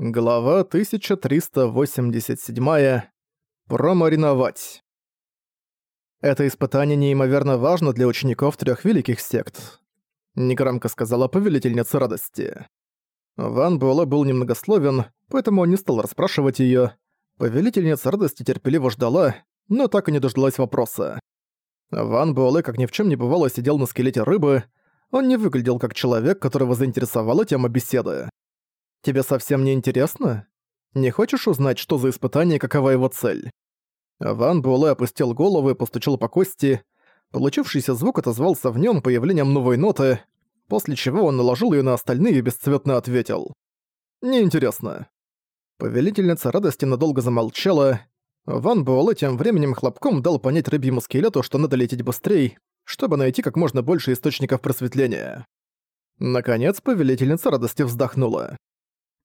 Глава 1387. Промариновать. Это испытание неимоверно важно для учеников трех великих сект. Негромко сказала повелительница радости. Ван Буэлэ был немногословен, поэтому он не стал расспрашивать ее. Повелительница радости терпеливо ждала, но так и не дождалась вопроса. Ван Буэлэ, как ни в чем не бывало, сидел на скелете рыбы. Он не выглядел как человек, которого заинтересовала тема беседы. Тебе совсем не интересно? Не хочешь узнать, что за испытание и какова его цель?» Ван Буэлэ опустил голову и постучал по кости. Получившийся звук отозвался в нем появлением новой ноты, после чего он наложил ее на остальные и бесцветно ответил. «Неинтересно». Повелительница радости надолго замолчала. Ван Буэлэ тем временем хлопком дал понять рыбьему скелету, что надо лететь быстрее, чтобы найти как можно больше источников просветления. Наконец, повелительница радости вздохнула.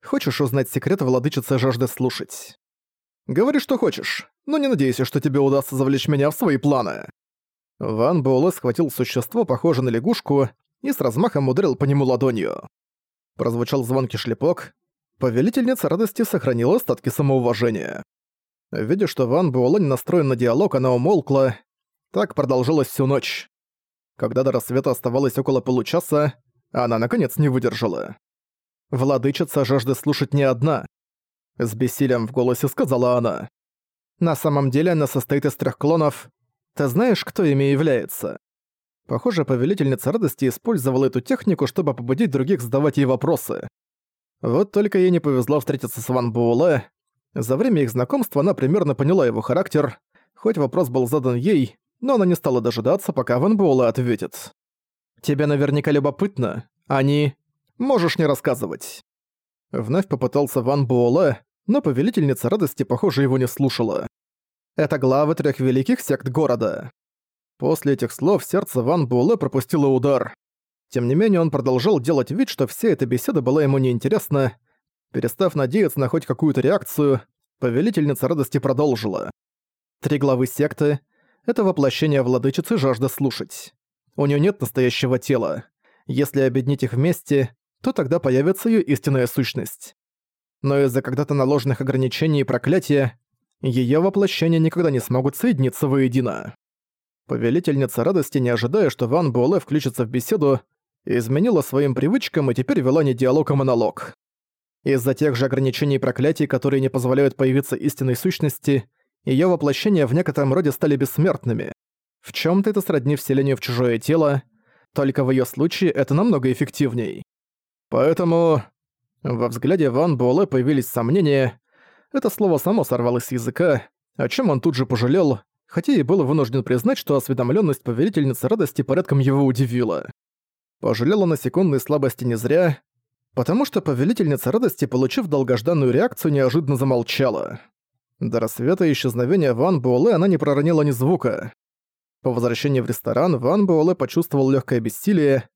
Хочешь узнать секрет владычицы жажды слушать? Говори, что хочешь, но не надейся, что тебе удастся завлечь меня в свои планы». Ван Буэлэ схватил существо, похожее на лягушку, и с размахом ударил по нему ладонью. Прозвучал звонкий шлепок. Повелительница радости сохранила остатки самоуважения. Видя, что Ван Буэлэ не настроен на диалог, она умолкла. Так продолжилось всю ночь. Когда до рассвета оставалось около получаса, она наконец не выдержала. Владычица жажды слушать не одна. С бессилием в голосе сказала она. На самом деле она состоит из трех клонов. Ты знаешь, кто ими является? Похоже, повелительница радости использовала эту технику, чтобы побудить других задавать ей вопросы. Вот только ей не повезло встретиться с Ван Буэлэ. За время их знакомства она примерно поняла его характер, хоть вопрос был задан ей, но она не стала дожидаться, пока Ван Буэлэ ответит. «Тебе наверняка любопытно. Они Можешь не рассказывать». Вновь попытался Ван Буэлэ, но повелительница радости, похоже, его не слушала. Это главы трех великих сект города. После этих слов сердце Ван Буэлэ пропустило удар. Тем не менее, он продолжал делать вид, что вся эта беседа была ему неинтересна. Перестав надеяться на хоть какую-то реакцию, повелительница радости продолжила. Три главы секты — это воплощение владычицы жажда слушать. У нее нет настоящего тела. Если объединить их вместе, то тогда появится ее истинная сущность. Но из-за когда-то наложенных ограничений и проклятия, ее воплощения никогда не смогут соединиться воедино. Повелительница радости, не ожидая, что Ван Буэлэ включится в беседу, изменила своим привычкам и теперь вела не диалог, а монолог. Из-за тех же ограничений и проклятий, которые не позволяют появиться истинной сущности, ее воплощения в некотором роде стали бессмертными. В чем то это сродни вселению в чужое тело, только в ее случае это намного эффективней. Поэтому... Во взгляде Ван Буэлэ появились сомнения. Это слово само сорвалось с языка, о чем он тут же пожалел, хотя и был вынужден признать, что осведомленность повелительницы радости порядком его удивила. Пожалела на секундной слабости не зря, потому что повелительница радости, получив долгожданную реакцию, неожиданно замолчала. До рассвета и исчезновения Ван Буэлэ она не проронила ни звука. По возвращении в ресторан Ван Буэлэ почувствовал легкое бессилие,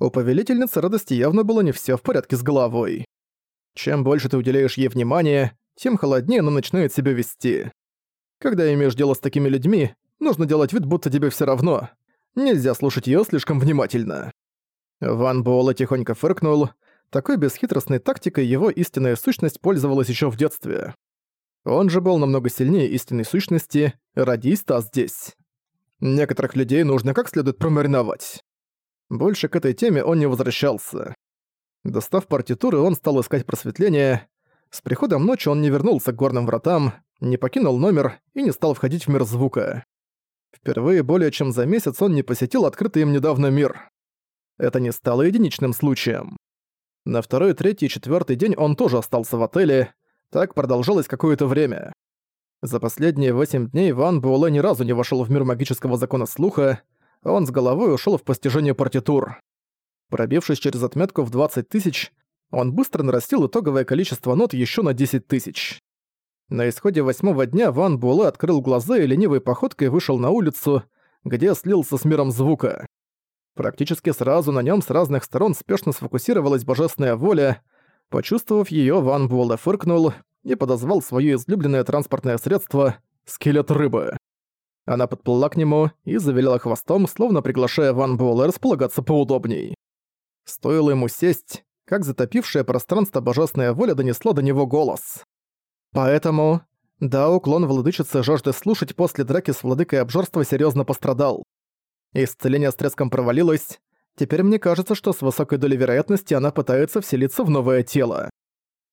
у повелительницы радости явно было не все в порядке с головой. Чем больше ты уделяешь ей внимания, тем холоднее она начинает себя вести. Когда имеешь дело с такими людьми, нужно делать вид, будто тебе все равно. Нельзя слушать ее слишком внимательно. Ван Буэлла тихонько фыркнул. Такой бесхитростной тактикой его истинная сущность пользовалась еще в детстве. Он же был намного сильнее истинной сущности, родись та здесь. Некоторых людей нужно как следует промариновать. Больше к этой теме он не возвращался. Достав партитуры, он стал искать просветление. С приходом ночи он не вернулся к горным вратам, не покинул номер и не стал входить в мир звука. Впервые более чем за месяц он не посетил открытый им недавно мир. Это не стало единичным случаем. На второй, третий и четвертый день он тоже остался в отеле. Так продолжалось какое-то время. За последние восемь дней Ван Буэлэ ни разу не вошел в мир магического закона слуха, он с головой ушел в постижение партитур. Пробившись через отметку в 20 тысяч, он быстро нарастил итоговое количество нот еще на 10 тысяч. На исходе восьмого дня Ван Буэлэ открыл глаза и ленивой походкой вышел на улицу, где слился с миром звука. Практически сразу на нем с разных сторон спешно сфокусировалась божественная воля. Почувствовав ее, Ван Буэлэ фыркнул и подозвал свое излюбленное транспортное средство — скелет рыбы. Она подплыла к нему и завиляла хвостом, словно приглашая Ван Буэлэ располагаться поудобней. Стоило ему сесть, как затопившая пространство божественная воля донесла до него голос. Поэтому, да, уклон владычицы жажды слушать после драки с владыкой обжорства серьезно пострадал. Исцеление с треском провалилось, теперь мне кажется, что с высокой долей вероятности она пытается вселиться в новое тело.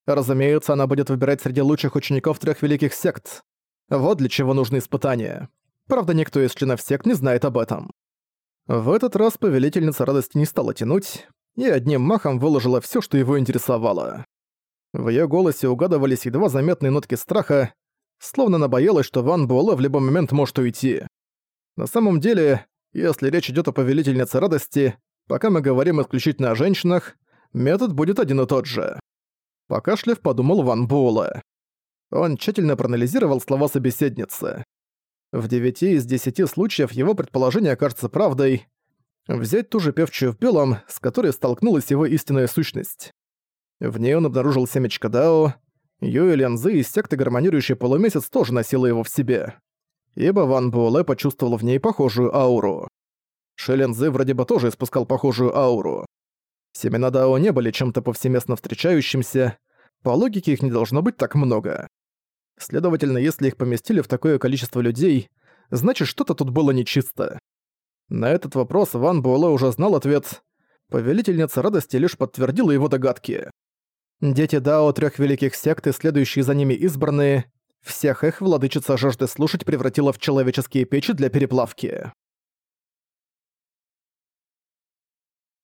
Разумеется, она будет выбирать среди лучших учеников трех великих сект. Вот для чего нужны испытания. Правда, никто из членов сект не знает об этом. В этот раз повелительница радости не стала тянуть и одним махом выложила все, что его интересовало. В ее голосе угадывались едва заметные нотки страха, словно она боялась, что Ван Буэлэ в любой момент может уйти. На самом деле, если речь идет о повелительнице радости, пока мы говорим исключительно о женщинах, метод будет один и тот же. Покашлив подумал Ван Буэлэ. Он тщательно проанализировал слова собеседницы. В девяти из десяти случаев его предположение окажется правдой. Взять ту же певчую в белом, с которой столкнулась его истинная сущность. В ней он обнаружил семечко Дао. Юэ Лянзы из секты Гармонирующий Полумесяц тоже носила его в себе. Ибо Ван Буэлэ почувствовал в ней похожую ауру. Шелензы вроде бы тоже испускал похожую ауру. Семена Дао не были чем-то повсеместно встречающимся, по логике их не должно быть так много. Следовательно, если их поместили в такое количество людей, значит что-то тут было нечисто. На этот вопрос Ван Буэлэ уже знал ответ. Повелительница радости лишь подтвердила его догадки. Дети Дао трех великих сект и следующие за ними избранные, всех их владычица жажды слушать превратила в человеческие печи для переплавки.